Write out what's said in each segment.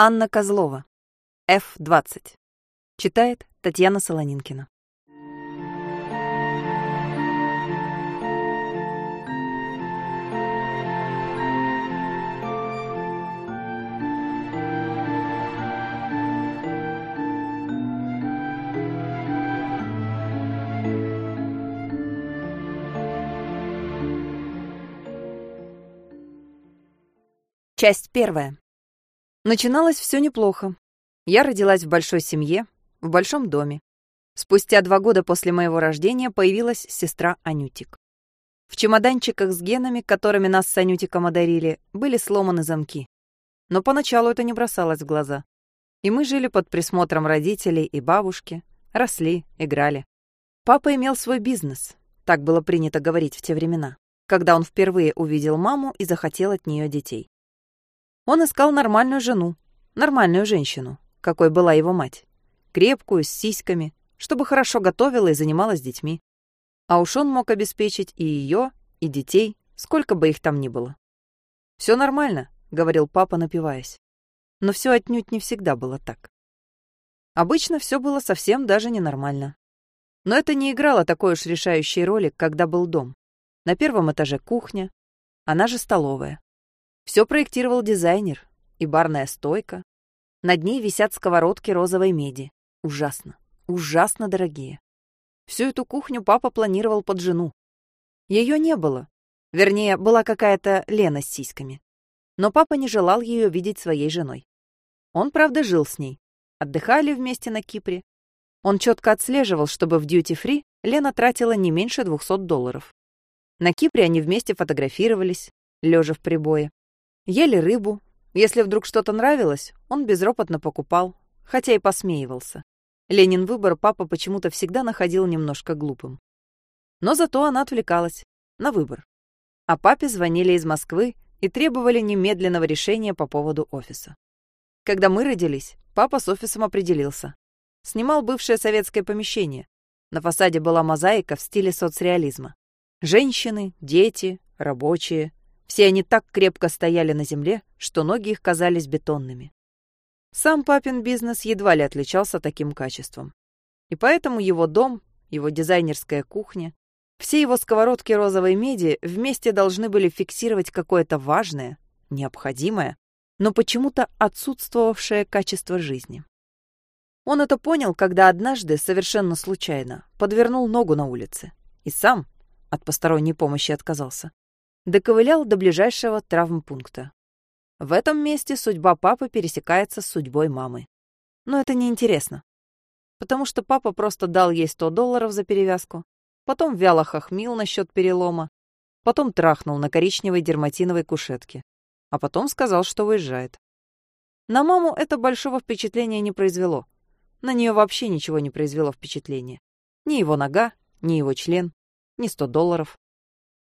Анна Козлова. F20. Читает Татьяна Солонинкина. Часть первая. Начиналось все неплохо. Я родилась в большой семье, в большом доме. Спустя два года после моего рождения появилась сестра Анютик. В чемоданчиках с генами, которыми нас с Анютиком одарили, были сломаны замки. Но поначалу это не бросалось в глаза. И мы жили под присмотром родителей и бабушки, росли, играли. Папа имел свой бизнес, так было принято говорить в те времена, когда он впервые увидел маму и захотел от нее детей. Он искал нормальную жену, нормальную женщину, какой была его мать. Крепкую, с сиськами, чтобы хорошо готовила и занималась детьми. А уж он мог обеспечить и ее, и детей, сколько бы их там ни было. «Все нормально», — говорил папа, напиваясь. Но все отнюдь не всегда было так. Обычно все было совсем даже ненормально. Но это не играло такой уж решающей роли, когда был дом. На первом этаже кухня, она же столовая. Все проектировал дизайнер. И барная стойка. Над ней висят сковородки розовой меди. Ужасно, ужасно дорогие. Всю эту кухню папа планировал под жену. Ее не было. Вернее, была какая-то Лена с сиськами. Но папа не желал ее видеть своей женой. Он, правда, жил с ней. Отдыхали вместе на Кипре. Он четко отслеживал, чтобы в дьюти-фри Лена тратила не меньше 200 долларов. На Кипре они вместе фотографировались, лежа в прибое. Ели рыбу. Если вдруг что-то нравилось, он безропотно покупал, хотя и посмеивался. Ленин выбор папа почему-то всегда находил немножко глупым. Но зато она отвлекалась на выбор. А папе звонили из Москвы и требовали немедленного решения по поводу офиса. Когда мы родились, папа с офисом определился. Снимал бывшее советское помещение. На фасаде была мозаика в стиле соцреализма. Женщины, дети, рабочие, все они так крепко стояли на земле, что ноги их казались бетонными. Сам папин бизнес едва ли отличался таким качеством. И поэтому его дом, его дизайнерская кухня, все его сковородки розовой меди вместе должны были фиксировать какое-то важное, необходимое, но почему-то отсутствовавшее качество жизни. Он это понял, когда однажды, совершенно случайно, подвернул ногу на улице и сам от посторонней помощи отказался доковылял до ближайшего травмпункта. В этом месте судьба папы пересекается с судьбой мамы. Но это неинтересно. Потому что папа просто дал ей 100 долларов за перевязку, потом вяло хохмил насчет перелома, потом трахнул на коричневой дерматиновой кушетке, а потом сказал, что уезжает. На маму это большого впечатления не произвело. На нее вообще ничего не произвело впечатления. Ни его нога, ни его член, ни 100 долларов.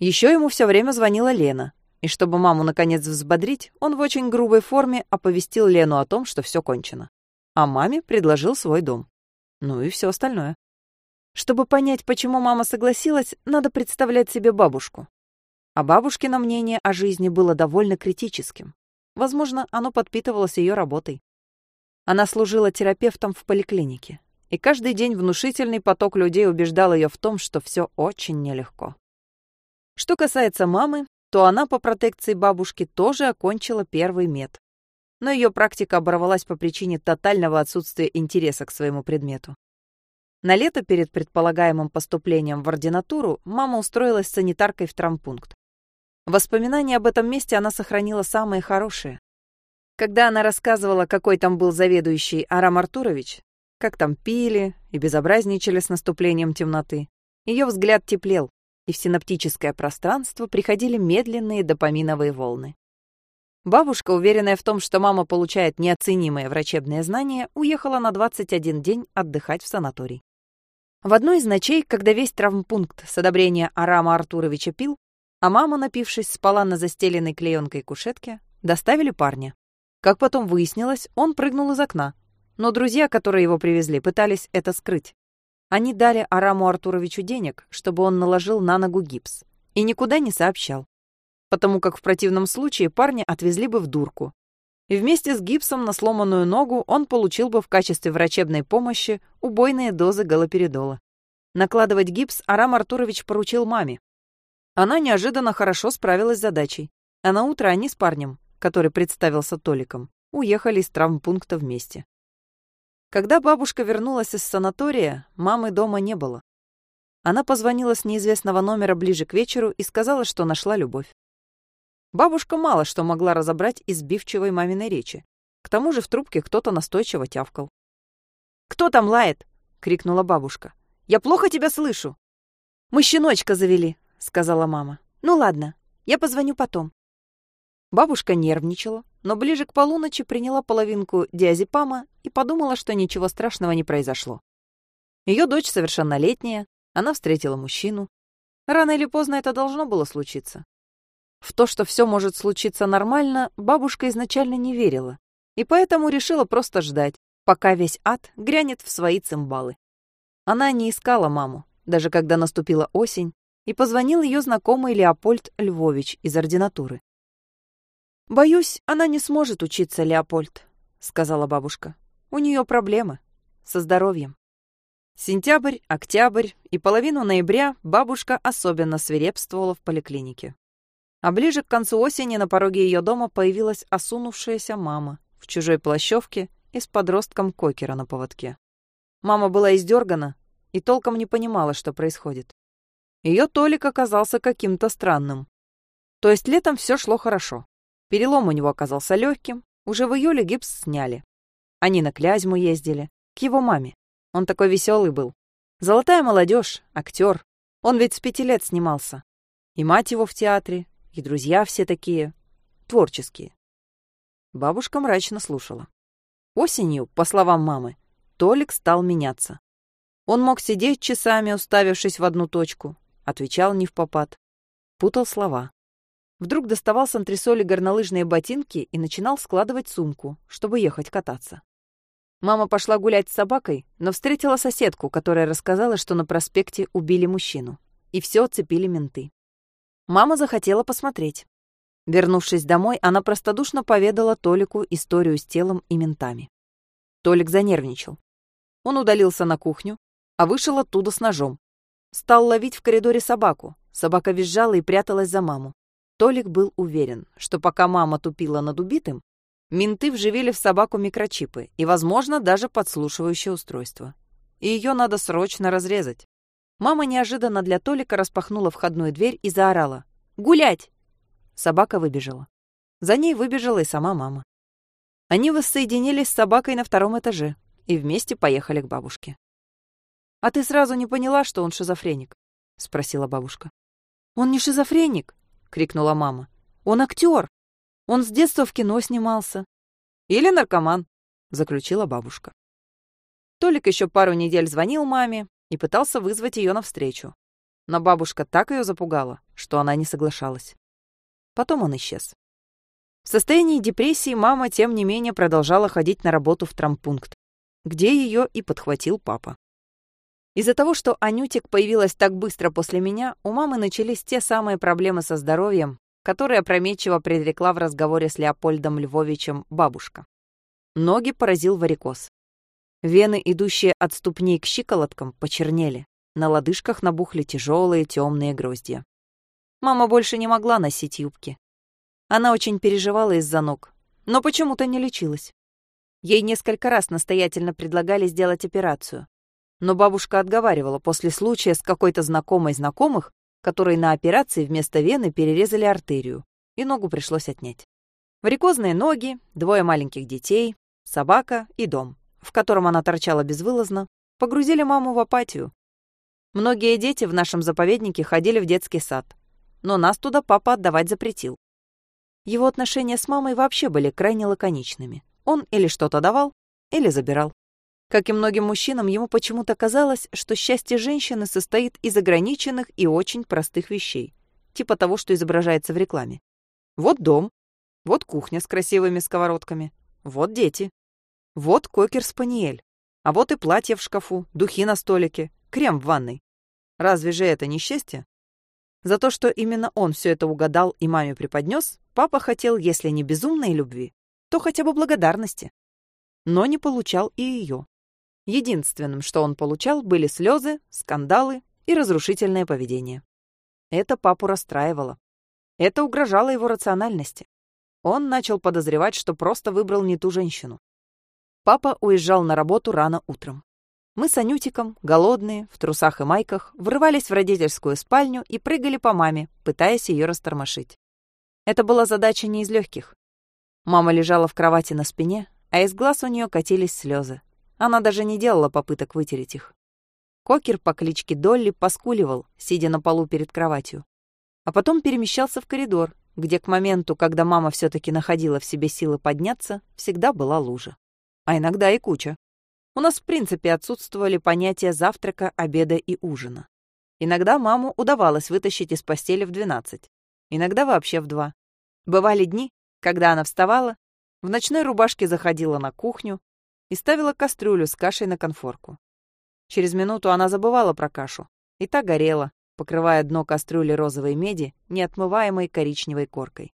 Еще ему все время звонила Лена. И чтобы маму наконец взбодрить, он в очень грубой форме оповестил Лену о том, что все кончено. А маме предложил свой дом. Ну и все остальное. Чтобы понять, почему мама согласилась, надо представлять себе бабушку. А бабушкино мнение о жизни было довольно критическим. Возможно, оно подпитывалось ее работой. Она служила терапевтом в поликлинике, и каждый день внушительный поток людей убеждал ее в том, что все очень нелегко. Что касается мамы, то она по протекции бабушки тоже окончила первый мед. Но ее практика оборвалась по причине тотального отсутствия интереса к своему предмету. На лето перед предполагаемым поступлением в ординатуру мама устроилась санитаркой в травмпункт. Воспоминания об этом месте она сохранила самые хорошие. Когда она рассказывала, какой там был заведующий Арам Артурович, как там пили и безобразничали с наступлением темноты, ее взгляд теплел, и в синаптическое пространство приходили медленные допаминовые волны. Бабушка, уверенная в том, что мама получает неоценимые врачебные знания, уехала на 21 день отдыхать в санаторий. В одной из ночей, когда весь травмпункт с одобрения Арама Артуровича пил, а мама, напившись, спала на застеленной клеенкой кушетке, доставили парня. Как потом выяснилось, он прыгнул из окна, но друзья, которые его привезли, пытались это скрыть. Они дали Араму Артуровичу денег, чтобы он наложил на ногу гипс, и никуда не сообщал. Потому как в противном случае парня отвезли бы в дурку. и вместе с гипсом на сломанную ногу он получил бы в качестве врачебной помощи убойные дозы галоперидола. Накладывать гипс Арам Артурович поручил маме. Она неожиданно хорошо справилась с задачей, а на утро они с парнем, который представился Толиком, уехали из травмпункта вместе. Когда бабушка вернулась из санатория, мамы дома не было. Она позвонила с неизвестного номера ближе к вечеру и сказала, что нашла любовь. Бабушка мало что могла разобрать из сбивчивой маминой речи. К тому же в трубке кто-то настойчиво тявкал. «Кто там лает?» — крикнула бабушка. «Я плохо тебя слышу». «Мы щеночка завели», — сказала мама. «Ну ладно, я позвоню потом». Бабушка нервничала, но ближе к полуночи приняла половинку диазепама и подумала, что ничего страшного не произошло. Ее дочь совершеннолетняя, она встретила мужчину. Рано или поздно это должно было случиться. В то, что все может случиться нормально, бабушка изначально не верила, и поэтому решила просто ждать, пока весь ад грянет в свои цимбалы. Она не искала маму, даже когда наступила осень, и позвонил ее знакомый Леопольд Львович из ординатуры. «Боюсь, она не сможет учиться, Леопольд», — сказала бабушка. «У нее проблемы со здоровьем». Сентябрь, октябрь и половину ноября бабушка особенно свирепствовала в поликлинике. А ближе к концу осени на пороге ее дома появилась осунувшаяся мама в чужой плащевке и с подростком кокера на поводке. Мама была издергана и толком не понимала, что происходит. Ее Толик оказался каким-то странным. То есть летом все шло хорошо. Перелом у него оказался легким, уже в июле гипс сняли. Они на Клязьму ездили, к его маме. Он такой веселый был. Золотая молодежь, актер. Он ведь с пяти лет снимался. И мать его в театре, и друзья все такие, творческие. Бабушка мрачно слушала. Осенью, по словам мамы, Толик стал меняться. Он мог сидеть часами, уставившись в одну точку, отвечал не в попад, путал слова. Вдруг доставал с антресоли горнолыжные ботинки и начинал складывать сумку, чтобы ехать кататься. Мама пошла гулять с собакой, но встретила соседку, которая рассказала, что на проспекте убили мужчину. И все оцепили менты. Мама захотела посмотреть. Вернувшись домой, она простодушно поведала Толику историю с телом и ментами. Толик занервничал. Он удалился на кухню, а вышел оттуда с ножом. Стал ловить в коридоре собаку. Собака визжала и пряталась за маму. Толик был уверен, что пока мама тупила над убитым, менты вживили в собаку микрочипы и, возможно, даже подслушивающее устройство. И ее надо срочно разрезать. Мама неожиданно для Толика распахнула входную дверь и заорала. «Гулять!» Собака выбежала. За ней выбежала и сама мама. Они воссоединились с собакой на втором этаже и вместе поехали к бабушке. «А ты сразу не поняла, что он шизофреник?» — спросила бабушка. «Он не шизофреник!» крикнула мама. «Он актер! Он с детства в кино снимался!» «Или наркоман!» — заключила бабушка. Толик еще пару недель звонил маме и пытался вызвать ее навстречу. Но бабушка так ее запугала, что она не соглашалась. Потом он исчез. В состоянии депрессии мама, тем не менее, продолжала ходить на работу в трампункт, где ее и подхватил папа. Из-за того, что Анютик появилась так быстро после меня, у мамы начались те самые проблемы со здоровьем, которые опрометчиво предрекла в разговоре с Леопольдом Львовичем бабушка. Ноги поразил варикоз. Вены, идущие от ступней к щиколоткам, почернели. На лодыжках набухли тяжелые темные гроздья. Мама больше не могла носить юбки. Она очень переживала из-за ног, но почему-то не лечилась. Ей несколько раз настоятельно предлагали сделать операцию, но бабушка отговаривала после случая с какой-то знакомой знакомых, которой на операции вместо вены перерезали артерию, и ногу пришлось отнять. Варикозные ноги, двое маленьких детей, собака и дом, в котором она торчала безвылазно, погрузили маму в апатию. Многие дети в нашем заповеднике ходили в детский сад, но нас туда папа отдавать запретил. Его отношения с мамой вообще были крайне лаконичными. Он или что-то давал, или забирал. Как и многим мужчинам, ему почему-то казалось, что счастье женщины состоит из ограниченных и очень простых вещей, типа того, что изображается в рекламе. Вот дом, вот кухня с красивыми сковородками, вот дети, вот кокер-спаниель, а вот и платье в шкафу, духи на столике, крем в ванной. Разве же это не счастье? За то, что именно он все это угадал и маме преподнес, папа хотел, если не безумной любви, то хотя бы благодарности. Но не получал и ее. Единственным, что он получал, были слезы, скандалы и разрушительное поведение. Это папу расстраивало. Это угрожало его рациональности. Он начал подозревать, что просто выбрал не ту женщину. Папа уезжал на работу рано утром. Мы с Анютиком, голодные, в трусах и майках, врывались в родительскую спальню и прыгали по маме, пытаясь ее растормошить. Это была задача не из легких. Мама лежала в кровати на спине, а из глаз у нее катились слезы. Она даже не делала попыток вытереть их. Кокер по кличке Долли поскуливал, сидя на полу перед кроватью. А потом перемещался в коридор, где к моменту, когда мама все таки находила в себе силы подняться, всегда была лужа. А иногда и куча. У нас в принципе отсутствовали понятия завтрака, обеда и ужина. Иногда маму удавалось вытащить из постели в 12, иногда вообще в 2. Бывали дни, когда она вставала, в ночной рубашке заходила на кухню и ставила кастрюлю с кашей на конфорку. Через минуту она забывала про кашу, и та горела, покрывая дно кастрюли розовой меди, неотмываемой коричневой коркой.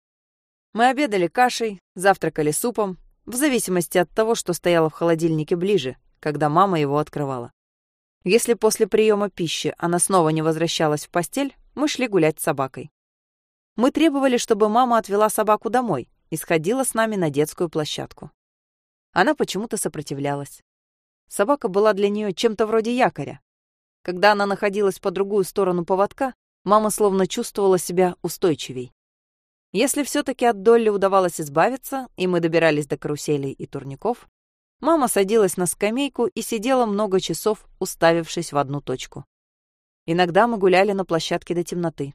Мы обедали кашей, завтракали супом, в зависимости от того, что стояло в холодильнике ближе, когда мама его открывала. Если после приема пищи она снова не возвращалась в постель, мы шли гулять с собакой. Мы требовали, чтобы мама отвела собаку домой и сходила с нами на детскую площадку. Она почему-то сопротивлялась. Собака была для нее чем-то вроде якоря. Когда она находилась по другую сторону поводка, мама словно чувствовала себя устойчивей. Если все-таки от Долли удавалось избавиться, и мы добирались до каруселей и турников, Мама садилась на скамейку и сидела много часов, уставившись в одну точку. Иногда мы гуляли на площадке до темноты.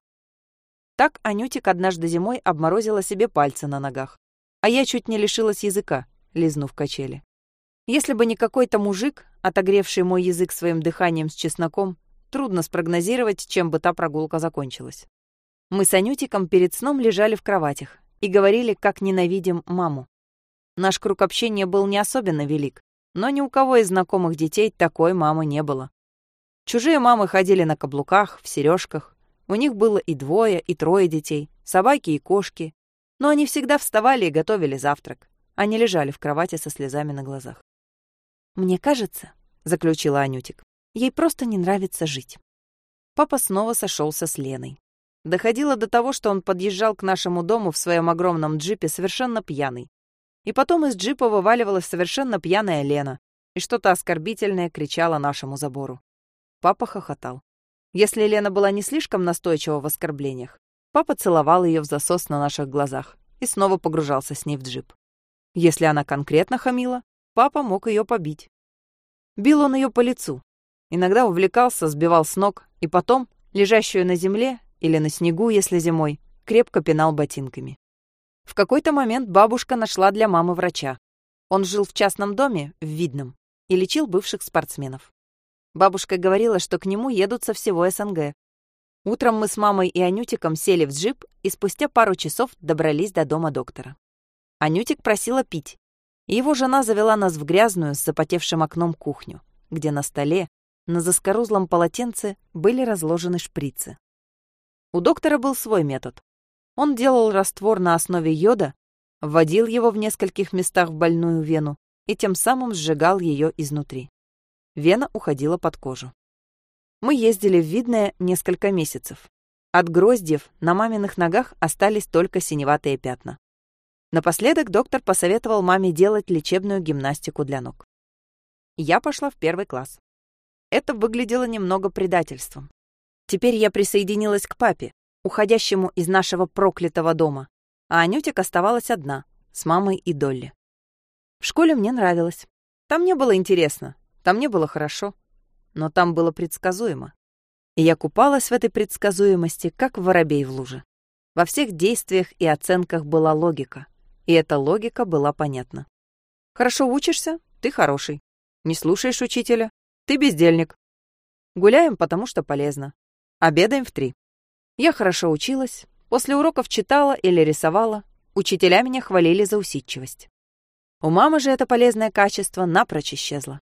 Так Анютик однажды зимой обморозила себе пальцы на ногах, а я чуть не лишилась языка, лизнув качели. Если бы не какой-то мужик, отогревший мой язык своим дыханием с чесноком, трудно спрогнозировать, чем бы та прогулка закончилась. Мы с Анютиком перед сном лежали в кроватях и говорили, как ненавидим маму. Наш круг общения был не особенно велик, но ни у кого из знакомых детей такой мамы не было. Чужие мамы ходили на каблуках, в сережках. У них было и двое, и трое детей, собаки и кошки. Но они всегда вставали и готовили завтрак. Они лежали в кровати со слезами на глазах. «Мне кажется», — заключила Анютик, — «ей просто не нравится жить». Папа снова сошелся с Леной. Доходило до того, что он подъезжал к нашему дому в своем огромном джипе совершенно пьяный, и потом из джипа вываливалась совершенно пьяная Лена и что-то оскорбительное кричала нашему забору. Папа хохотал. Если Лена была не слишком настойчива в оскорблениях, папа целовал ее в засос на наших глазах и снова погружался с ней в джип. Если она конкретно хамила, папа мог ее побить. Бил он ее по лицу. Иногда увлекался, сбивал с ног, и потом, лежащую на земле или на снегу, если зимой, крепко пинал ботинками. В какой-то момент бабушка нашла для мамы врача. Он жил в частном доме, в Видном, и лечил бывших спортсменов. Бабушка говорила, что к нему едут со всего СНГ. Утром мы с мамой и Анютиком сели в джип и спустя пару часов добрались до дома доктора. Анютик просила пить, и его жена завела нас в грязную с запотевшим окном кухню, где на столе, на заскорузлом полотенце были разложены шприцы. У доктора был свой метод. Он делал раствор на основе йода, вводил его в нескольких местах в больную вену и тем самым сжигал ее изнутри. Вена уходила под кожу. Мы ездили в Видное несколько месяцев. От гроздьев на маминых ногах остались только синеватые пятна. Напоследок доктор посоветовал маме делать лечебную гимнастику для ног. Я пошла в первый класс. Это выглядело немного предательством. Теперь я присоединилась к папе, уходящему из нашего проклятого дома, а Анютик оставалась одна, с мамой и Долли. В школе мне нравилось. Там не было интересно, там не было хорошо, но там было предсказуемо. И я купалась в этой предсказуемости, как воробей в луже. Во всех действиях и оценках была логика, и эта логика была понятна. Хорошо учишься — ты хороший. Не слушаешь учителя — ты бездельник. Гуляем, потому что полезно. Обедаем в три. Я хорошо училась, после уроков читала или рисовала, учителя меня хвалили за усидчивость. У мамы же это полезное качество напрочь исчезло.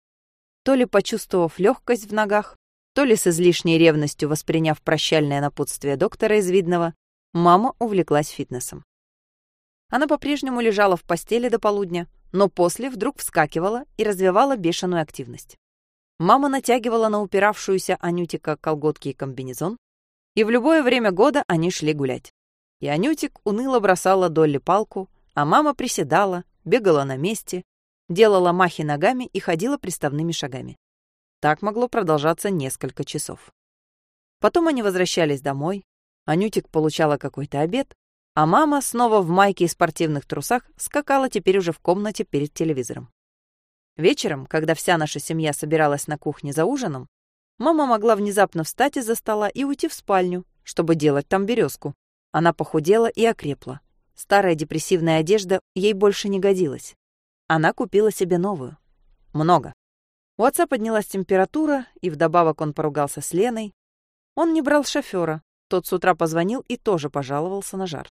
То ли почувствовав легкость в ногах, то ли с излишней ревностью восприняв прощальное напутствие доктора из Видного, мама увлеклась фитнесом. Она по-прежнему лежала в постели до полудня, но после вдруг вскакивала и развивала бешеную активность. Мама натягивала на упиравшуюся Анютика колготки и комбинезон, и в любое время года они шли гулять. И Анютик уныло бросала Долли палку, а мама приседала, бегала на месте, делала махи ногами и ходила приставными шагами. Так могло продолжаться несколько часов. Потом они возвращались домой, Анютик получала какой-то обед, а мама снова в майке и спортивных трусах скакала теперь уже в комнате перед телевизором. Вечером, когда вся наша семья собиралась на кухне за ужином, мама могла внезапно встать из-за стола и уйти в спальню, чтобы делать там березку. Она похудела и окрепла. Старая депрессивная одежда ей больше не годилась. Она купила себе новую. Много. У отца поднялась температура, и вдобавок он поругался с Леной. Он не брал шофера. Тот с утра позвонил и тоже пожаловался на жар.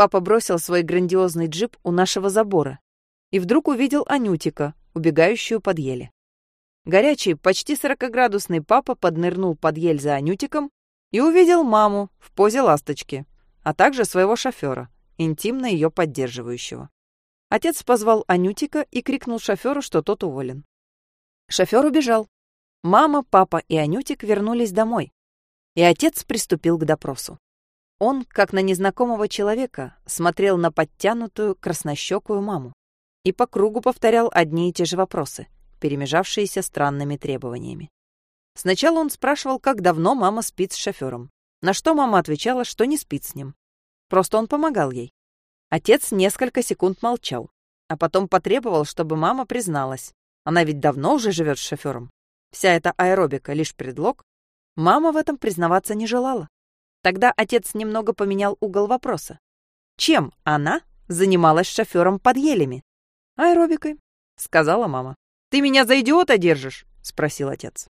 Папа бросил свой грандиозный джип у нашего забора и вдруг увидел Анютика, убегающую под ели. Горячий, почти сорокоградусный папа поднырнул под ель за Анютиком и увидел маму в позе ласточки, а также своего шофера, интимно ее поддерживающего. Отец позвал Анютика и крикнул шоферу, что тот уволен. Шофер убежал. Мама, папа и Анютик вернулись домой, и отец приступил к допросу. Он, как на незнакомого человека, смотрел на подтянутую, краснощекую маму и по кругу повторял одни и те же вопросы, перемежавшиеся странными требованиями. Сначала он спрашивал, как давно мама спит с шофером, на что мама отвечала, что не спит с ним. Просто он помогал ей. Отец несколько секунд молчал, а потом потребовал, чтобы мама призналась. Она ведь давно уже живет с шофером. Вся эта аэробика — лишь предлог. Мама в этом признаваться не желала. Тогда отец немного поменял угол вопроса. Чем она занималась шофером под елями? Аэробикой, сказала мама. Ты меня за идиота держишь? спросил отец.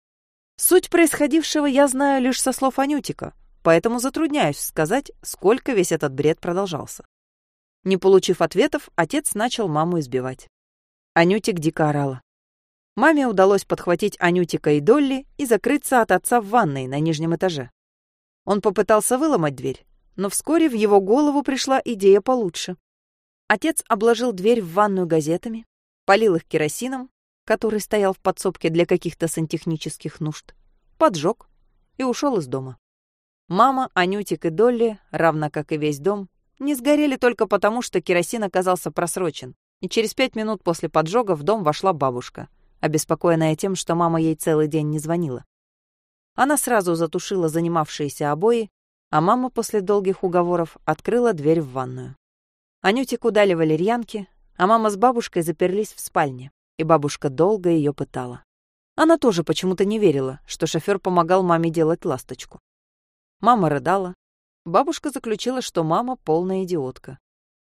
Суть происходившего я знаю лишь со слов Анютика, поэтому затрудняюсь сказать, сколько весь этот бред продолжался. Не получив ответов, отец начал маму избивать. Анютик дико орала. Маме удалось подхватить Анютика и Долли и закрыться от отца в ванной на нижнем этаже. Он попытался выломать дверь, но вскоре в его голову пришла идея получше. Отец обложил дверь в ванную газетами, полил их керосином, который стоял в подсобке для каких-то сантехнических нужд, поджег и ушел из дома. Мама, Анютик и Долли, равно как и весь дом, не сгорели только потому, что керосин оказался просрочен, и через пять минут после поджога в дом вошла бабушка, обеспокоенная тем, что мама ей целый день не звонила. Она сразу затушила занимавшиеся обои, а мама после долгих уговоров открыла дверь в ванную. Анютику дали валерьянки, а мама с бабушкой заперлись в спальне, и бабушка долго ее пытала. Она тоже почему-то не верила, что шофер помогал маме делать ласточку. Мама рыдала. Бабушка заключила, что мама полная идиотка.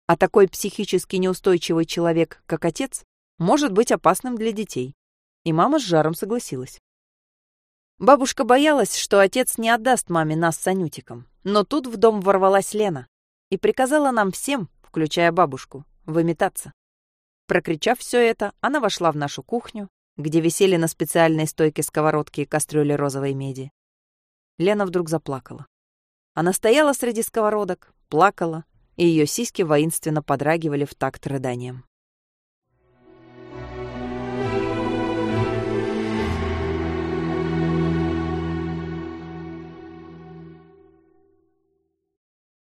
А такой психически неустойчивый человек, как отец, может быть опасным для детей. И мама с жаром согласилась. Бабушка боялась, что отец не отдаст маме нас с Анютиком. Но тут в дом ворвалась Лена и приказала нам всем, включая бабушку, выметаться. Прокричав все это, она вошла в нашу кухню, где висели на специальной стойке сковородки и кастрюли розовой меди. Лена вдруг заплакала. Она стояла среди сковородок, плакала, и ее сиськи воинственно подрагивали в такт рыданием.